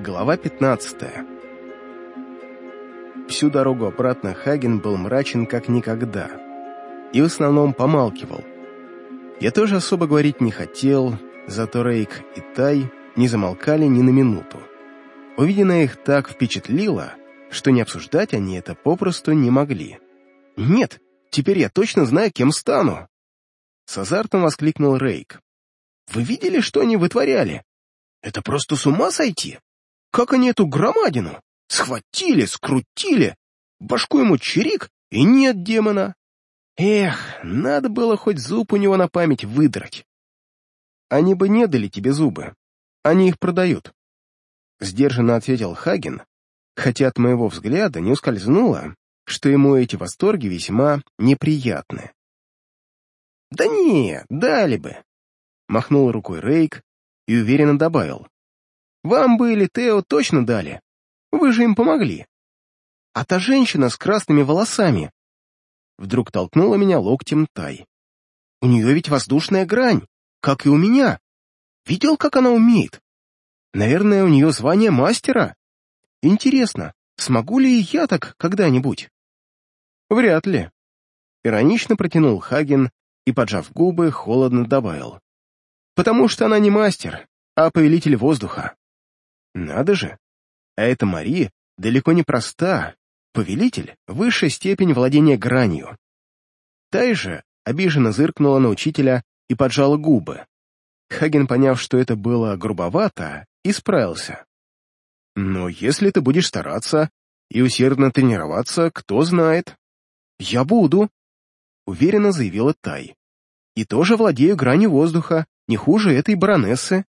Глава 15 Всю дорогу обратно Хаген был мрачен как никогда и в основном помалкивал. Я тоже особо говорить не хотел, зато Рейк и Тай не замолкали ни на минуту. Увиденное их так впечатлило, что не обсуждать они это попросту не могли. «Нет, теперь я точно знаю, кем стану!» С азартом воскликнул Рейк. «Вы видели, что они вытворяли? Это просто с ума сойти! Как они эту громадину? Схватили, скрутили, башку ему чирик, и нет демона. Эх, надо было хоть зуб у него на память выдрать. Они бы не дали тебе зубы. Они их продают. Сдержанно ответил Хаген, хотя от моего взгляда не ускользнуло, что ему эти восторги весьма неприятны. «Да не, дали бы!» — махнул рукой Рейк и уверенно добавил. «Вам бы или Тео точно дали. Вы же им помогли. А та женщина с красными волосами...» Вдруг толкнула меня локтем Тай. «У нее ведь воздушная грань, как и у меня. Видел, как она умеет? Наверное, у нее звание мастера. Интересно, смогу ли я так когда-нибудь? Вряд ли. Иронично протянул Хаген и, поджав губы, холодно добавил. Потому что она не мастер, а повелитель воздуха. Надо же. А эта Мария далеко не проста. Повелитель — высшая степень владения гранью. Тай же обиженно зыркнула на учителя и поджала губы. Хаген, поняв, что это было грубовато, исправился. «Но если ты будешь стараться и усердно тренироваться, кто знает?» «Я буду», — уверенно заявила Тай. «И тоже владею гранью воздуха, не хуже этой баронессы».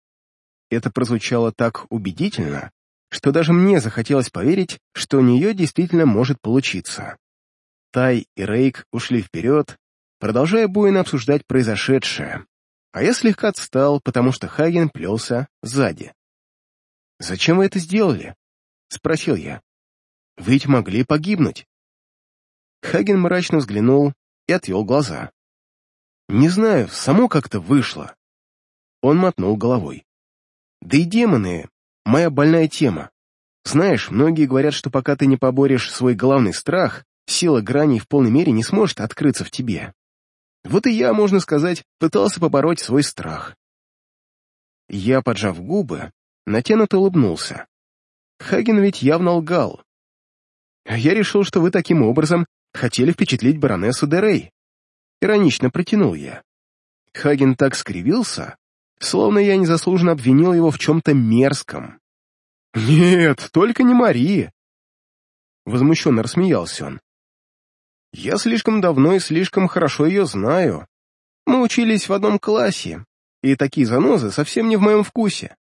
Это прозвучало так убедительно, что даже мне захотелось поверить, что у нее действительно может получиться. Тай и Рейк ушли вперед, продолжая буйно обсуждать произошедшее, а я слегка отстал, потому что Хаген плелся сзади. «Зачем вы это сделали?» — спросил я. «Вы ведь могли погибнуть». Хаген мрачно взглянул и отвел глаза. «Не знаю, само как-то вышло». Он мотнул головой. «Да и демоны — моя больная тема. Знаешь, многие говорят, что пока ты не поборешь свой главный страх, сила граней в полной мере не сможет открыться в тебе. Вот и я, можно сказать, пытался побороть свой страх. Я, поджав губы, натянуто улыбнулся. Хаген ведь явно лгал. Я решил, что вы таким образом хотели впечатлить баронессу Дерей. Иронично протянул я. Хаген так скривился, словно я незаслуженно обвинил его в чем-то мерзком. «Нет, только не Мари!» Возмущенно рассмеялся он. Я слишком давно и слишком хорошо ее знаю. Мы учились в одном классе, и такие занозы совсем не в моем вкусе.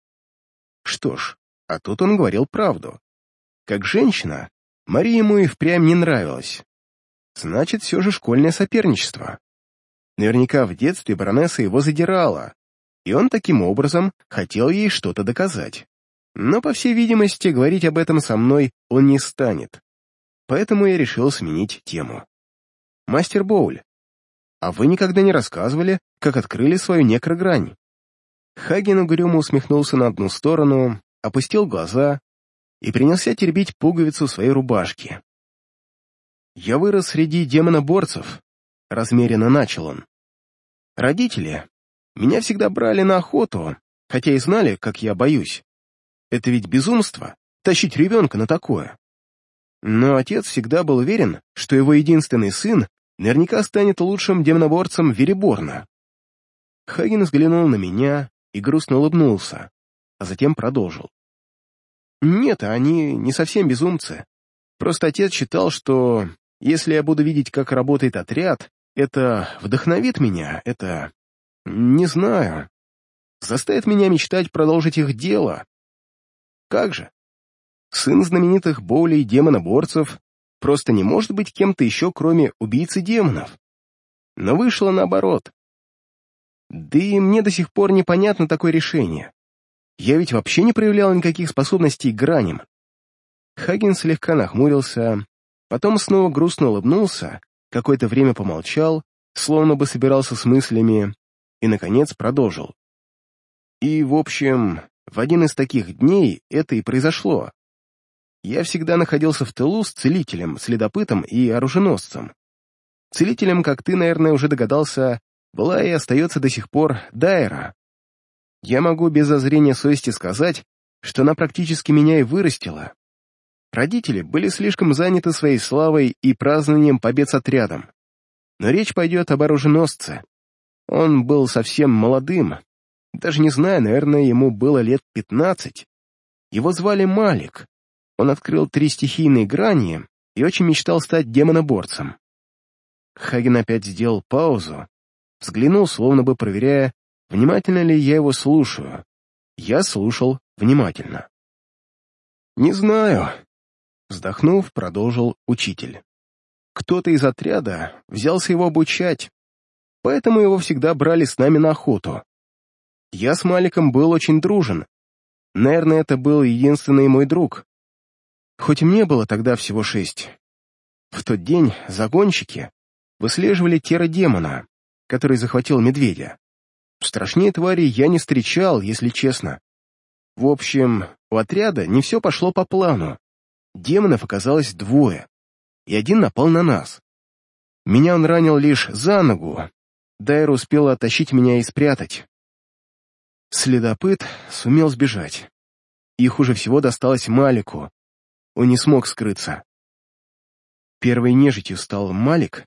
Что ж, а тут он говорил правду. Как женщина, Мария ему и впрямь не нравилась. Значит, все же школьное соперничество. Наверняка в детстве баронесса его задирала, и он таким образом хотел ей что-то доказать. Но, по всей видимости, говорить об этом со мной он не станет. Поэтому я решил сменить тему. «Мастер Боуль, а вы никогда не рассказывали, как открыли свою некрогрань?» Хаген угрюмо усмехнулся на одну сторону, опустил глаза и принялся теребить пуговицу своей рубашки. «Я вырос среди демоноборцев», — размеренно начал он. «Родители меня всегда брали на охоту, хотя и знали, как я боюсь. Это ведь безумство — тащить ребенка на такое. Но отец всегда был уверен, что его единственный сын наверняка станет лучшим демоноборцем Вереборна. Хаген взглянул на меня и грустно улыбнулся, а затем продолжил. «Нет, они не совсем безумцы. Просто отец считал, что если я буду видеть, как работает отряд, это вдохновит меня, это... не знаю. Заставит меня мечтать продолжить их дело. Как же? Сын знаменитых болей демоноборцев просто не может быть кем-то еще, кроме убийцы демонов. Но вышло наоборот. Да и мне до сих пор непонятно такое решение. Я ведь вообще не проявлял никаких способностей к граням. Хаген слегка нахмурился, потом снова грустно улыбнулся, какое-то время помолчал, словно бы собирался с мыслями, и, наконец, продолжил. И, в общем, в один из таких дней это и произошло. Я всегда находился в тылу с целителем, следопытом и оруженосцем. Целителем, как ты, наверное, уже догадался, была и остается до сих пор Дайра. Я могу без зазрения совести сказать, что она практически меня и вырастила. Родители были слишком заняты своей славой и празднованием побед с отрядом. Но речь пойдет об оруженосце. Он был совсем молодым, даже не знаю, наверное, ему было лет пятнадцать. Его звали Малик. Он открыл три стихийные грани и очень мечтал стать демоноборцем. Хаген опять сделал паузу, взглянул, словно бы проверяя, внимательно ли я его слушаю. Я слушал внимательно. «Не знаю», — вздохнув, продолжил учитель. «Кто-то из отряда взялся его обучать, поэтому его всегда брали с нами на охоту. Я с Маликом был очень дружен. Наверное, это был единственный мой друг. Хоть мне было тогда всего шесть. В тот день загонщики выслеживали демона, который захватил медведя. Страшнее твари я не встречал, если честно. В общем, у отряда не все пошло по плану. Демонов оказалось двое, и один напал на нас. Меня он ранил лишь за ногу. Дайр успела оттащить меня и спрятать. Следопыт сумел сбежать. И хуже всего досталось Малику. Он не смог скрыться. Первой нежитью стал Малик.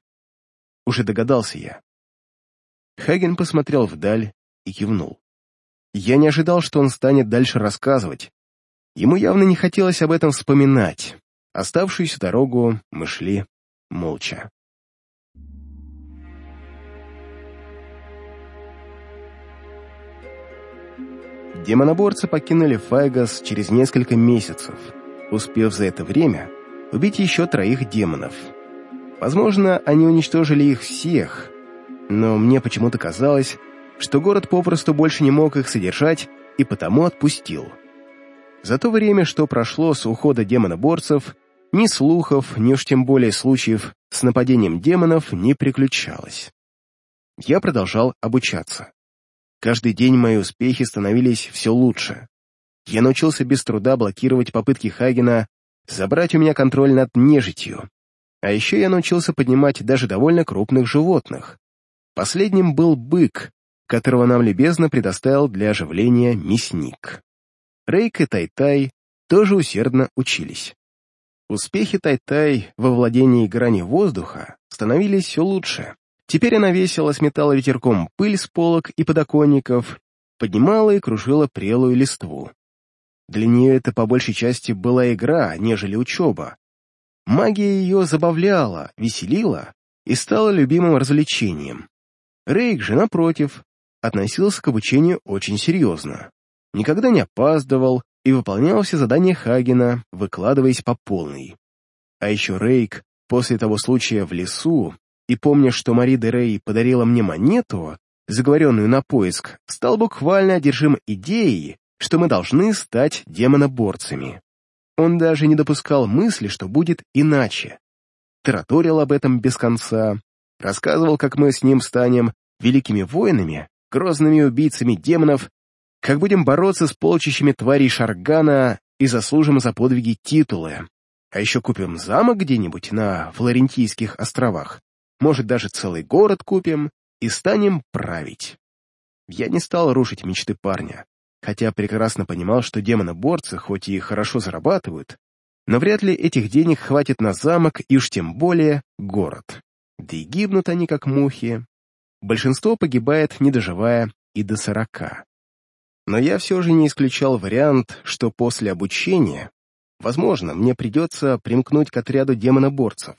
Уже догадался я. Хаген посмотрел вдаль и кивнул. Я не ожидал, что он станет дальше рассказывать. Ему явно не хотелось об этом вспоминать. Оставшуюся дорогу мы шли молча. Демоноборцы покинули Файгас через несколько месяцев, успев за это время убить еще троих демонов. Возможно, они уничтожили их всех, но мне почему-то казалось, что город попросту больше не мог их содержать и потому отпустил. За то время, что прошло с ухода демоноборцев, ни слухов, ни уж тем более случаев с нападением демонов не приключалось. Я продолжал обучаться. Каждый день мои успехи становились все лучше. Я научился без труда блокировать попытки Хагена забрать у меня контроль над нежитью. А еще я научился поднимать даже довольно крупных животных. Последним был бык, которого нам любезно предоставил для оживления мясник. Рейк и Тай-Тай тоже усердно учились. Успехи Тай-Тай во владении грани воздуха становились все лучше. Теперь она весело сметала ветерком пыль с полок и подоконников, поднимала и кружила прелую листву. Для нее это по большей части была игра, нежели учеба. Магия ее забавляла, веселила и стала любимым развлечением. Рейк же, напротив, относился к обучению очень серьезно. Никогда не опаздывал и выполнял все задания Хагена, выкладываясь по полной. А еще Рейк, после того случая в лесу, и помня, что Мари де Рей подарила мне монету, заговоренную на поиск, стал буквально одержим идеей, что мы должны стать демоноборцами. Он даже не допускал мысли, что будет иначе. Тараторил об этом без конца, рассказывал, как мы с ним станем великими воинами, грозными убийцами демонов, как будем бороться с полчищами тварей Шаргана и заслужим за подвиги титулы, а еще купим замок где-нибудь на Флорентийских островах, может, даже целый город купим и станем править. Я не стал рушить мечты парня, хотя прекрасно понимал, что демоноборцы хоть и хорошо зарабатывают, но вряд ли этих денег хватит на замок и уж тем более город. Да и гибнут они как мухи. Большинство погибает, не доживая и до сорока. Но я все же не исключал вариант, что после обучения, возможно, мне придется примкнуть к отряду демоноборцев.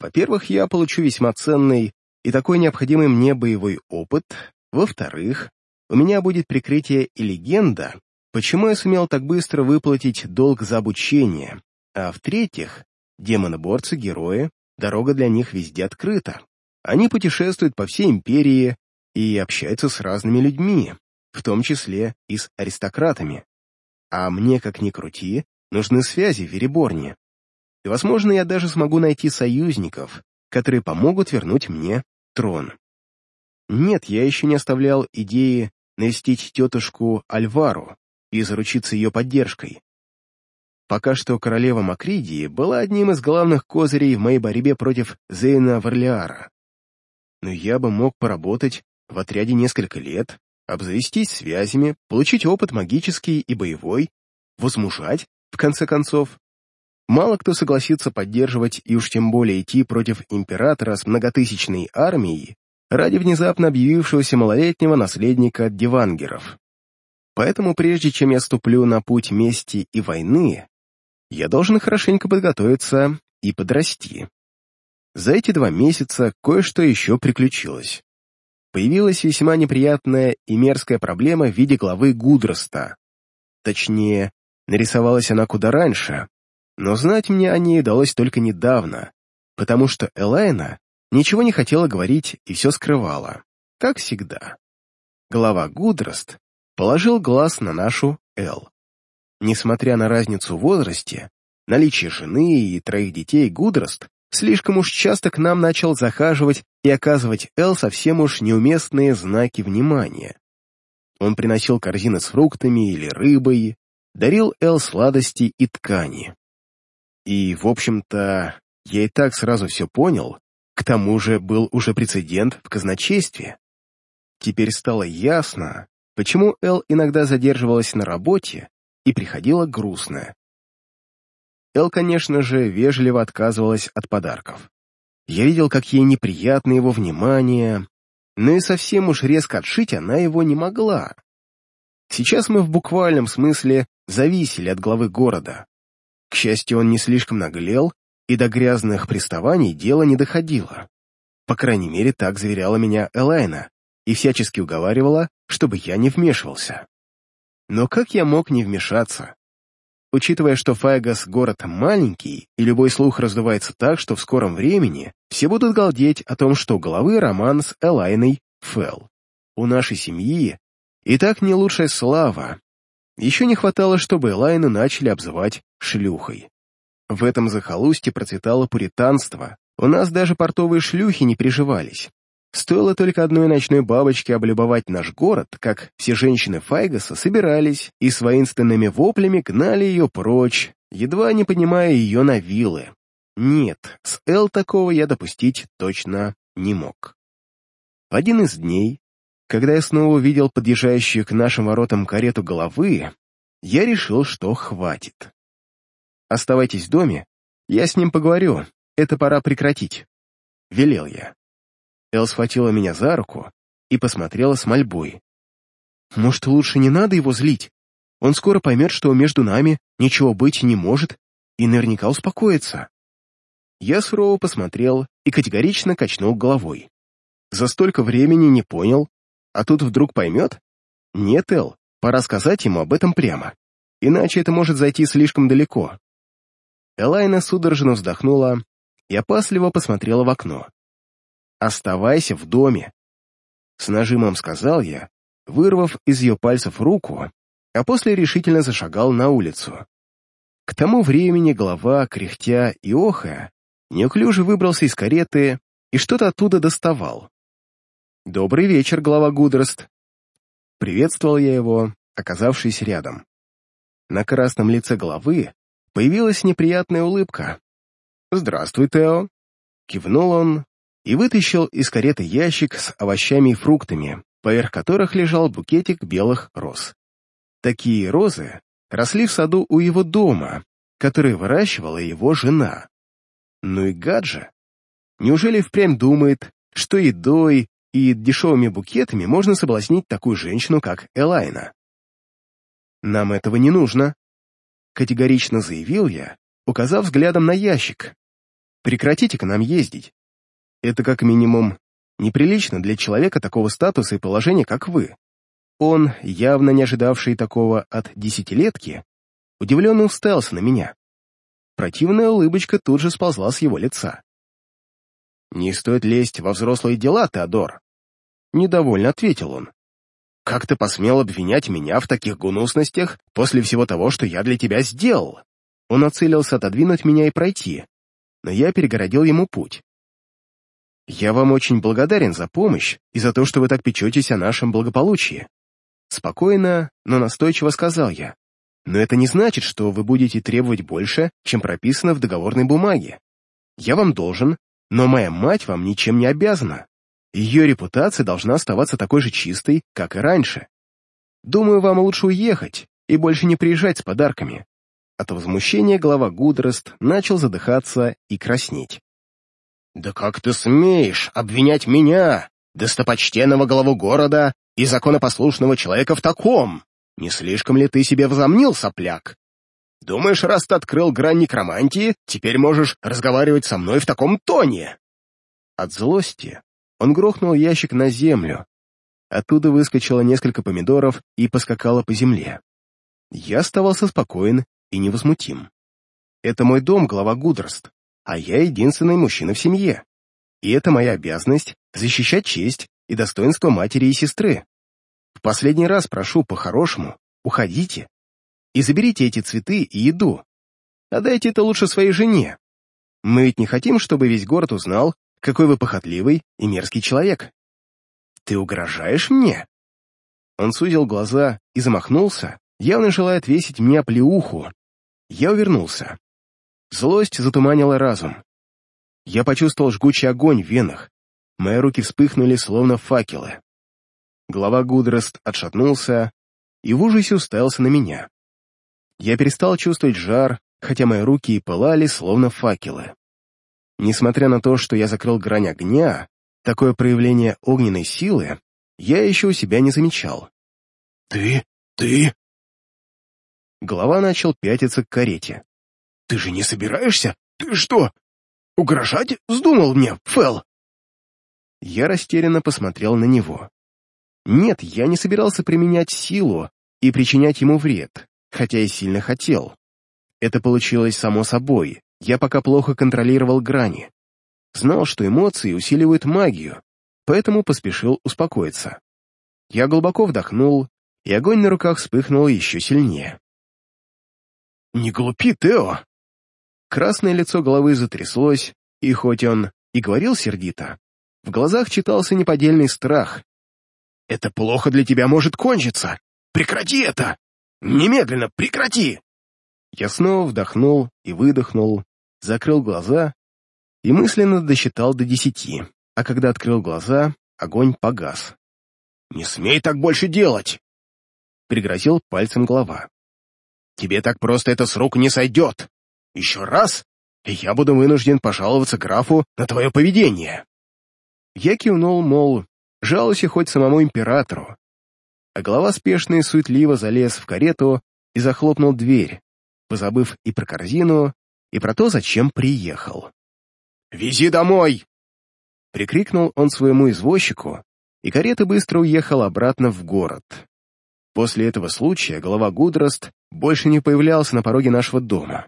Во-первых, я получу весьма ценный и такой необходимый мне боевой опыт. Во-вторых, у меня будет прикрытие и легенда, почему я сумел так быстро выплатить долг за обучение. А в-третьих, демоноборцы-герои, дорога для них везде открыта. Они путешествуют по всей империи и общаются с разными людьми, в том числе и с аристократами. А мне, как ни крути, нужны связи в Вереборне. И, возможно, я даже смогу найти союзников, которые помогут вернуть мне трон. Нет, я еще не оставлял идеи навестить тетушку Альвару и заручиться ее поддержкой. Пока что королева Макридии была одним из главных козырей в моей борьбе против Зейна Варлиара. Но я бы мог поработать в отряде несколько лет, обзавестись связями, получить опыт магический и боевой, возмужать, в конце концов. Мало кто согласится поддерживать и уж тем более идти против императора с многотысячной армией ради внезапно объявившегося малолетнего наследника дивангеров. Поэтому прежде чем я ступлю на путь мести и войны, я должен хорошенько подготовиться и подрасти. За эти два месяца кое-что еще приключилось. Появилась весьма неприятная и мерзкая проблема в виде главы Гудроста. Точнее, нарисовалась она куда раньше, но знать мне о ней удалось только недавно, потому что Элайна ничего не хотела говорить и все скрывала, как всегда. Глава Гудрост положил глаз на нашу Эл. Несмотря на разницу в возрасте, наличие жены и троих детей, Гудрост слишком уж часто к нам начал захаживать и оказывать Эл совсем уж неуместные знаки внимания. Он приносил корзины с фруктами или рыбой, дарил Эл сладости и ткани. И, в общем-то, я и так сразу все понял, к тому же был уже прецедент в казначействе. Теперь стало ясно, почему Эл иногда задерживалась на работе и приходила грустная. Эл, конечно же, вежливо отказывалась от подарков. Я видел, как ей неприятно его внимание, но и совсем уж резко отшить она его не могла. Сейчас мы в буквальном смысле зависели от главы города. К счастью, он не слишком наглел, и до грязных приставаний дело не доходило. По крайней мере, так заверяла меня Элайна и всячески уговаривала, чтобы я не вмешивался. Но как я мог не вмешаться? Учитывая, что Файгас — город маленький, и любой слух раздувается так, что в скором времени все будут галдеть о том, что головы роман с Элайной Фелл. У нашей семьи и так не лучшая слава. Еще не хватало, чтобы Элайну начали обзывать шлюхой. В этом захолустье процветало пуританство, у нас даже портовые шлюхи не приживались. Стоило только одной ночной бабочке облюбовать наш город, как все женщины Файгаса собирались и с воинственными воплями гнали ее прочь, едва не поднимая ее на вилы. Нет, с Эл такого я допустить точно не мог. В один из дней, когда я снова увидел подъезжающую к нашим воротам карету головы, я решил, что хватит. «Оставайтесь в доме, я с ним поговорю, это пора прекратить», — велел я. Эл схватила меня за руку и посмотрела с мольбой. «Может, лучше не надо его злить? Он скоро поймет, что между нами ничего быть не может, и наверняка успокоится». Я сурово посмотрел и категорично качнул головой. За столько времени не понял, а тут вдруг поймет? Нет, Эл, пора сказать ему об этом прямо, иначе это может зайти слишком далеко. Элайна судорожно вздохнула и опасливо посмотрела в окно. «Оставайся в доме», — с нажимом сказал я, вырвав из ее пальцев руку, а после решительно зашагал на улицу. К тому времени голова, кряхтя и охая, неуклюже выбрался из кареты и что-то оттуда доставал. «Добрый вечер, глава Гудрост!» Приветствовал я его, оказавшись рядом. На красном лице головы появилась неприятная улыбка. «Здравствуй, Тео!» Кивнул он, и вытащил из кареты ящик с овощами и фруктами, поверх которых лежал букетик белых роз. Такие розы росли в саду у его дома, который выращивала его жена. Ну и гаджа. Неужели впрямь думает, что едой и дешевыми букетами можно соблазнить такую женщину, как Элайна? «Нам этого не нужно», — категорично заявил я, указав взглядом на ящик. «Прекратите к нам ездить. Это как минимум неприлично для человека такого статуса и положения, как вы. Он, явно не ожидавший такого от десятилетки, удивленно уставился на меня. Противная улыбочка тут же сползла с его лица. «Не стоит лезть во взрослые дела, Теодор», — недовольно ответил он. «Как ты посмел обвинять меня в таких гнусностях после всего того, что я для тебя сделал?» Он оцелился отодвинуть меня и пройти, но я перегородил ему путь. Я вам очень благодарен за помощь и за то, что вы так печетесь о нашем благополучии. Спокойно, но настойчиво сказал я. Но это не значит, что вы будете требовать больше, чем прописано в договорной бумаге. Я вам должен, но моя мать вам ничем не обязана. Ее репутация должна оставаться такой же чистой, как и раньше. Думаю, вам лучше уехать и больше не приезжать с подарками. От возмущения глава Гудрост начал задыхаться и краснеть. «Да как ты смеешь обвинять меня, достопочтенного главу города и законопослушного человека в таком? Не слишком ли ты себе возомнил, сопляк? Думаешь, раз ты открыл грань некромантии, теперь можешь разговаривать со мной в таком тоне?» От злости он грохнул ящик на землю. Оттуда выскочило несколько помидоров и поскакало по земле. Я оставался спокоен и невозмутим. Это мой дом, глава Гудрост, а я единственный мужчина в семье. И это моя обязанность защищать честь и достоинство матери и сестры. В последний раз прошу по-хорошему, уходите и заберите эти цветы и еду. Отдайте это лучше своей жене. Мы ведь не хотим, чтобы весь город узнал, какой вы похотливый и мерзкий человек. Ты угрожаешь мне?» Он сузил глаза и замахнулся, явно желая отвесить мне плеуху. Я увернулся. Злость затуманила разум. Я почувствовал жгучий огонь в венах. Мои руки вспыхнули, словно факелы. Глава Гудрост отшатнулся и в ужасе уставился на меня. Я перестал чувствовать жар, хотя мои руки и пылали, словно факелы. Несмотря на то, что я закрыл грань огня, такое проявление огненной силы я еще у себя не замечал. «Ты... ты...» Голова начал пятиться к карете. «Ты же не собираешься? Ты что, угрожать вздумал мне, Фэл?» Я растерянно посмотрел на него. Нет, я не собирался применять силу и причинять ему вред, хотя и сильно хотел. Это получилось само собой, я пока плохо контролировал грани. Знал, что эмоции усиливают магию, поэтому поспешил успокоиться. Я глубоко вдохнул, и огонь на руках вспыхнул еще сильнее. «Не глупи, Тео!» Красное лицо головы затряслось, и хоть он и говорил сердито, в глазах читался неподдельный страх. «Это плохо для тебя может кончиться! Прекрати это! Немедленно прекрати!» Я снова вдохнул и выдохнул, закрыл глаза и мысленно досчитал до десяти, а когда открыл глаза, огонь погас. «Не смей так больше делать!» — пригрозил пальцем глава. «Тебе так просто это с рук не сойдет! Еще раз, и я буду вынужден пожаловаться графу на твое поведение!» Я кивнул, мол, жалуйся хоть самому императору. А глава спешно и суетливо залез в карету и захлопнул дверь, позабыв и про корзину, и про то, зачем приехал. «Вези домой!» Прикрикнул он своему извозчику, и карета быстро уехала обратно в город. После этого случая голова Гудрост больше не появлялся на пороге нашего дома,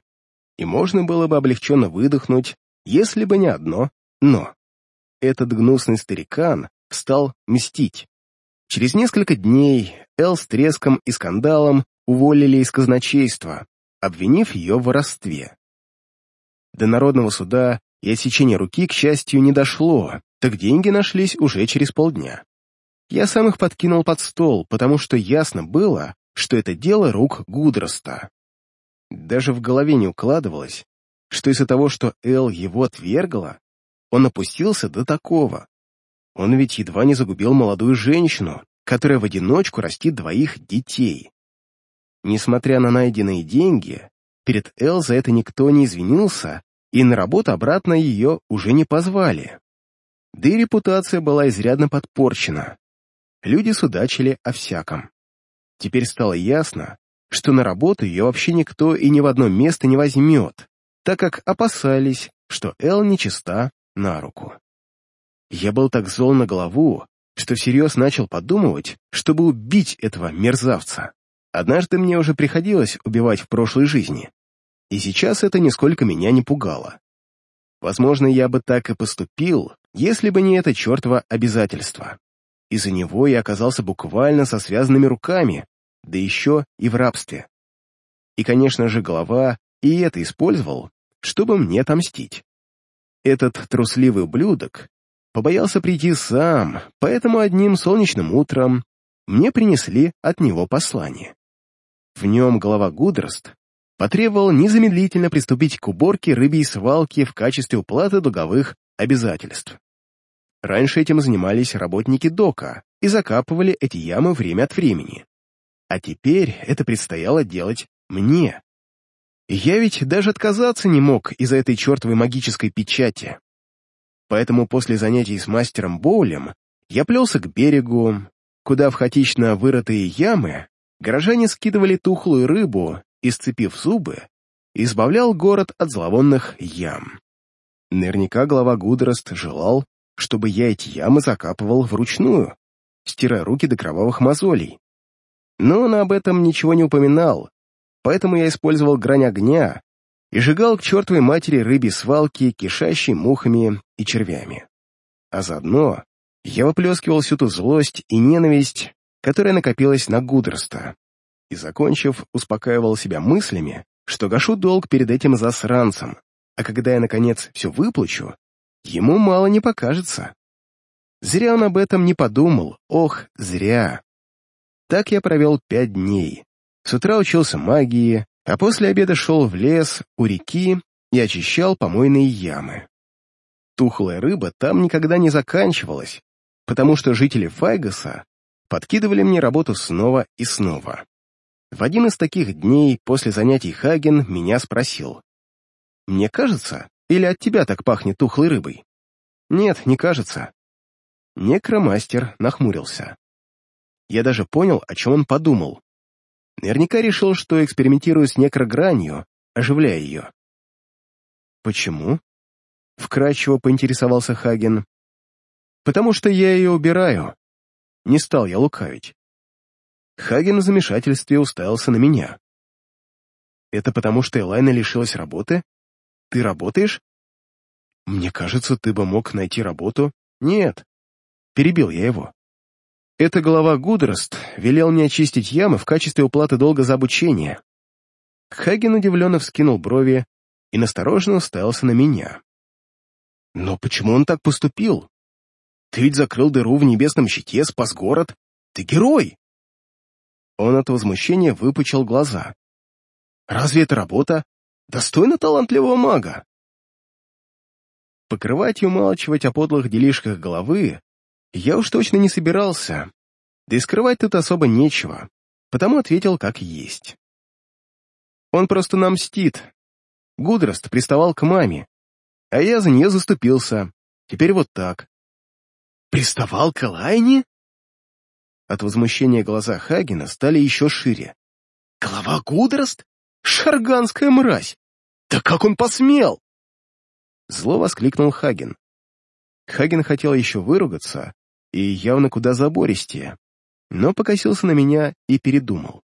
и можно было бы облегченно выдохнуть, если бы не одно «но». Этот гнусный старикан стал мстить. Через несколько дней Эл с треском и скандалом уволили из казначейства, обвинив ее в воровстве. До народного суда и отсечения руки, к счастью, не дошло, так деньги нашлись уже через полдня. Я сам их подкинул под стол, потому что ясно было, что это дело рук Гудроста. Даже в голове не укладывалось, что из-за того, что Эл его отвергла, он опустился до такого. Он ведь едва не загубил молодую женщину, которая в одиночку растит двоих детей. Несмотря на найденные деньги, перед Эл за это никто не извинился, и на работу обратно ее уже не позвали. Да и репутация была изрядно подпорчена. Люди судачили о всяком. Теперь стало ясно, что на работу ее вообще никто и ни в одно место не возьмет, так как опасались, что Эл нечиста на руку. Я был так зол на голову, что всерьез начал подумывать, чтобы убить этого мерзавца. Однажды мне уже приходилось убивать в прошлой жизни, и сейчас это нисколько меня не пугало. Возможно, я бы так и поступил, если бы не это чертово обязательство. Из-за него я оказался буквально со связанными руками, да еще и в рабстве. И, конечно же, голова и это использовал, чтобы мне отомстить. Этот трусливый ублюдок побоялся прийти сам, поэтому одним солнечным утром мне принесли от него послание. В нем глава Гудрост потребовал незамедлительно приступить к уборке рыбьей свалки в качестве уплаты долговых обязательств. Раньше этим занимались работники дока и закапывали эти ямы время от времени. А теперь это предстояло делать мне. Я ведь даже отказаться не мог из-за этой чертовой магической печати. Поэтому после занятий с мастером Боулем я плелся к берегу, куда в хаотично вырытые ямы горожане скидывали тухлую рыбу и, сцепив зубы, избавлял город от зловонных ям. Наверняка глава Гудрост желал, чтобы я эти ямы закапывал вручную, стирая руки до кровавых мозолей. Но он об этом ничего не упоминал, поэтому я использовал грань огня и сжигал к чертовой матери рыбьи свалки, кишащей мухами и червями. А заодно я выплескивал всю ту злость и ненависть, которая накопилась на Гудроста, и, закончив, успокаивал себя мыслями, что гашу долг перед этим засранцем, а когда я, наконец, все выплачу, ему мало не покажется. Зря он об этом не подумал, ох, зря. Так я провел пять дней. С утра учился магии, а после обеда шел в лес, у реки и очищал помойные ямы. Тухлая рыба там никогда не заканчивалась, потому что жители Файгаса подкидывали мне работу снова и снова. В один из таких дней после занятий Хаген меня спросил. «Мне кажется, или от тебя так пахнет тухлой рыбой?» «Нет, не кажется». Некромастер нахмурился. Я даже понял, о чем он подумал. Наверняка решил, что экспериментирую с некрогранью, оживляя ее. «Почему?» — вкратчиво поинтересовался Хаген. «Потому что я ее убираю». Не стал я лукавить. Хаген в замешательстве уставился на меня. «Это потому, что Элайна лишилась работы? Ты работаешь?» «Мне кажется, ты бы мог найти работу». «Нет». Перебил я его. Это глава Гудрост велел мне очистить ямы в качестве уплаты долга за обучение. Хаген удивленно вскинул брови и настороженно уставился на меня. «Но почему он так поступил? Ты ведь закрыл дыру в небесном щите, спас город. Ты герой!» Он от возмущения выпучил глаза. «Разве это работа? Достойна талантливого мага?» Покрывать и умалчивать о подлых делишках головы я уж точно не собирался, да и скрывать тут особо нечего, потому ответил как есть. Он просто нам мстит. Гудрост приставал к маме, а я за нее заступился. Теперь вот так. «Приставал к Элайне?» От возмущения глаза Хагена стали еще шире. «Голова Гудрост? Шарганская мразь! Да как он посмел!» Зло воскликнул Хаген. Хаген хотел еще выругаться, и явно куда забористее, но покосился на меня и передумал.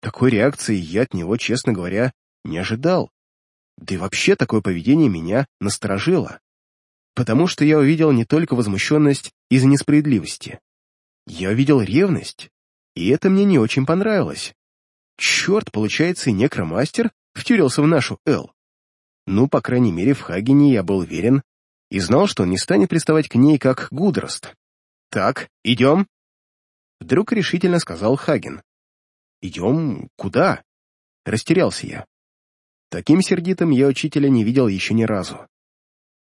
Такой реакции я от него, честно говоря, не ожидал. Да и вообще такое поведение меня насторожило, потому что я увидел не только возмущенность из-за несправедливости. Я увидел ревность, и это мне не очень понравилось. Черт, получается, и некромастер втюрился в нашу Эл. Ну, по крайней мере, в Хагене я был уверен и знал, что он не станет приставать к ней, как Гудрост. «Так, идем?» Вдруг решительно сказал Хаген. «Идем куда?» Растерялся я. Таким сердитым я учителя не видел еще ни разу.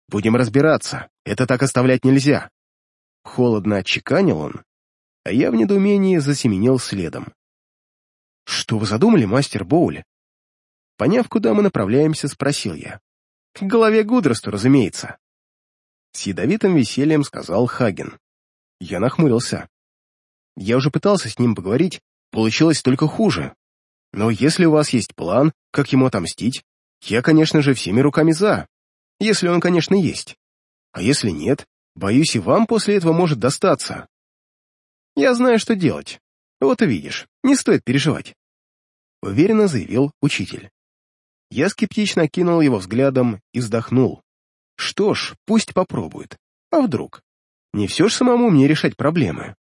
«Будем разбираться, это так оставлять нельзя!» Холодно отчеканил он, а я в недоумении засеменил следом. «Что вы задумали, мастер Боуль?» Поняв, куда мы направляемся, спросил я. «К голове Гудросту, разумеется». С ядовитым весельем сказал Хаген. Я нахмурился. Я уже пытался с ним поговорить, получилось только хуже. Но если у вас есть план, как ему отомстить, я, конечно же, всеми руками за. Если он, конечно, есть. А если нет, боюсь, и вам после этого может достаться. Я знаю, что делать. Вот и видишь, не стоит переживать. Уверенно заявил учитель. Я скептично кинул его взглядом и вздохнул. Что ж, пусть попробует. А вдруг? Не все ж самому мне решать проблемы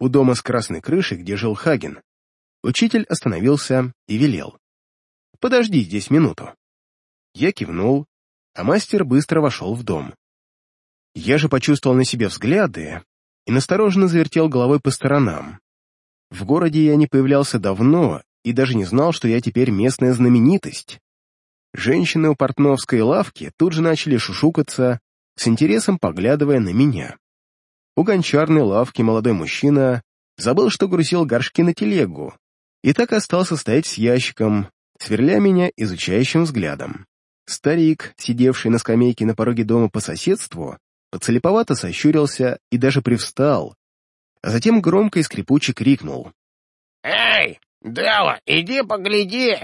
у дома с красной крышей, где жил Хаген, учитель остановился и велел. «Подожди здесь минуту». Я кивнул, а мастер быстро вошел в дом. Я же почувствовал на себе взгляды и настороженно завертел головой по сторонам. В городе я не появлялся давно и даже не знал, что я теперь местная знаменитость. Женщины у портновской лавки тут же начали шушукаться, с интересом поглядывая на меня. У гончарной лавки молодой мужчина забыл, что грузил горшки на телегу, и так остался стоять с ящиком, сверля меня изучающим взглядом. Старик, сидевший на скамейке на пороге дома по соседству, поцелеповато сощурился и даже привстал, а затем громко и скрипуче крикнул. «Эй, Делла, иди погляди!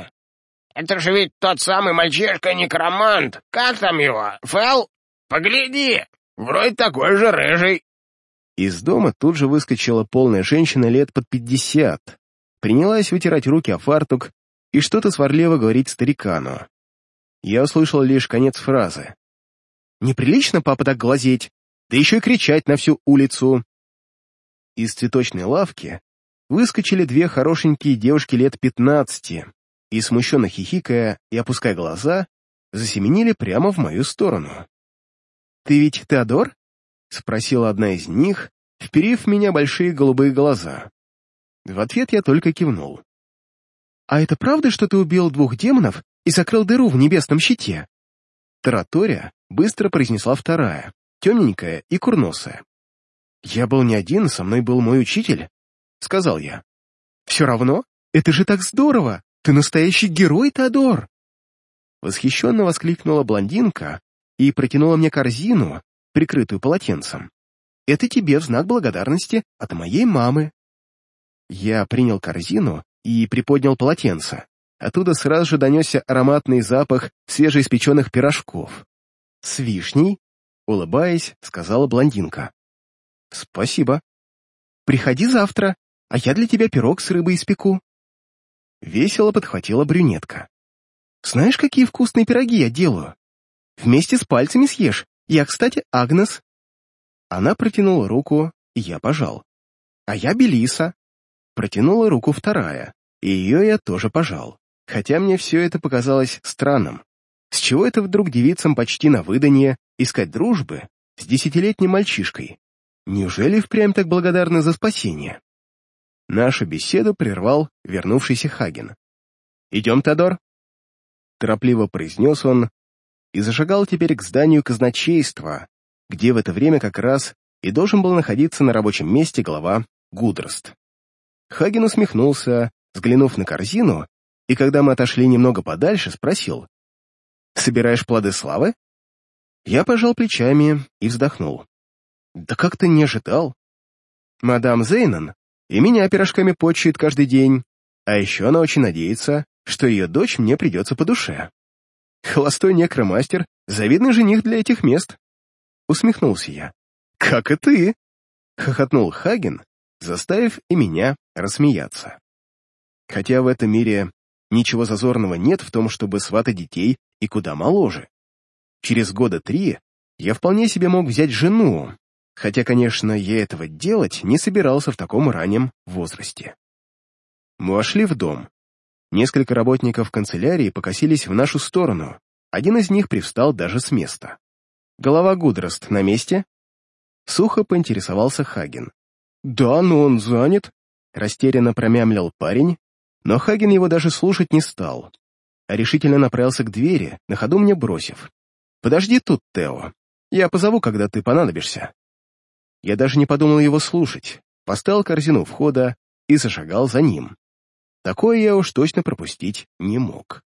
Это же ведь тот самый мальчишка-некромант! Как там его, Фэл? Погляди! Вроде такой же рыжий!» Из дома тут же выскочила полная женщина лет под пятьдесят, принялась вытирать руки о фартук и что-то сварливо говорить старикану. Я услышал лишь конец фразы. «Неприлично, папа, так глазеть, да еще и кричать на всю улицу!» Из цветочной лавки выскочили две хорошенькие девушки лет пятнадцати и, смущенно хихикая и опуская глаза, засеменили прямо в мою сторону. «Ты ведь Теодор?» — спросила одна из них, вперив в меня большие голубые глаза. В ответ я только кивнул. «А это правда, что ты убил двух демонов и закрыл дыру в небесном щите?» Таратория быстро произнесла вторая, темненькая и курносая. «Я был не один, со мной был мой учитель», — сказал я. «Все равно? Это же так здорово! Ты настоящий герой, Теодор!» Восхищенно воскликнула блондинка и протянула мне корзину, прикрытую полотенцем. «Это тебе в знак благодарности от моей мамы». Я принял корзину и приподнял полотенце. Оттуда сразу же донесся ароматный запах свежеиспеченных пирожков. «С вишней?» — улыбаясь, сказала блондинка. «Спасибо. Приходи завтра, а я для тебя пирог с рыбой испеку». Весело подхватила брюнетка. «Знаешь, какие вкусные пироги я делаю? Вместе с пальцами съешь. Я, кстати, Агнес». Она протянула руку, и я пожал. «А я Белиса». Протянула руку вторая, и ее я тоже пожал. Хотя мне все это показалось странным. С чего это вдруг девицам почти на выданье искать дружбы с десятилетним мальчишкой? Неужели впрямь так благодарны за спасение? Нашу беседу прервал вернувшийся Хаген. «Идем, Тодор?» Торопливо произнес он и зашагал теперь к зданию казначейства, где в это время как раз и должен был находиться на рабочем месте глава Гудрост. Хаген усмехнулся, взглянув на корзину, и когда мы отошли немного подальше, спросил, «Собираешь плоды славы?» Я пожал плечами и вздохнул. «Да как ты не ожидал?» «Мадам Зейнан и меня пирожками почует каждый день, а еще она очень надеется, что ее дочь мне придется по душе. Холостой некромастер — завидный жених для этих мест. Усмехнулся я. «Как и ты!» — хохотнул Хаген, заставив и меня рассмеяться. Хотя в этом мире ничего зазорного нет в том, чтобы сватать детей и куда моложе. Через года три я вполне себе мог взять жену, хотя, конечно, я этого делать не собирался в таком раннем возрасте. Мы вошли в дом. Несколько работников канцелярии покосились в нашу сторону. Один из них привстал даже с места. «Голова Гудрост на месте?» Сухо поинтересовался Хаген. «Да, но он занят», — растерянно промямлил парень, но Хаген его даже слушать не стал, а решительно направился к двери, на ходу мне бросив. «Подожди тут, Тео. Я позову, когда ты понадобишься». Я даже не подумал его слушать, поставил корзину входа и зашагал за ним. Такое я уж точно пропустить не мог.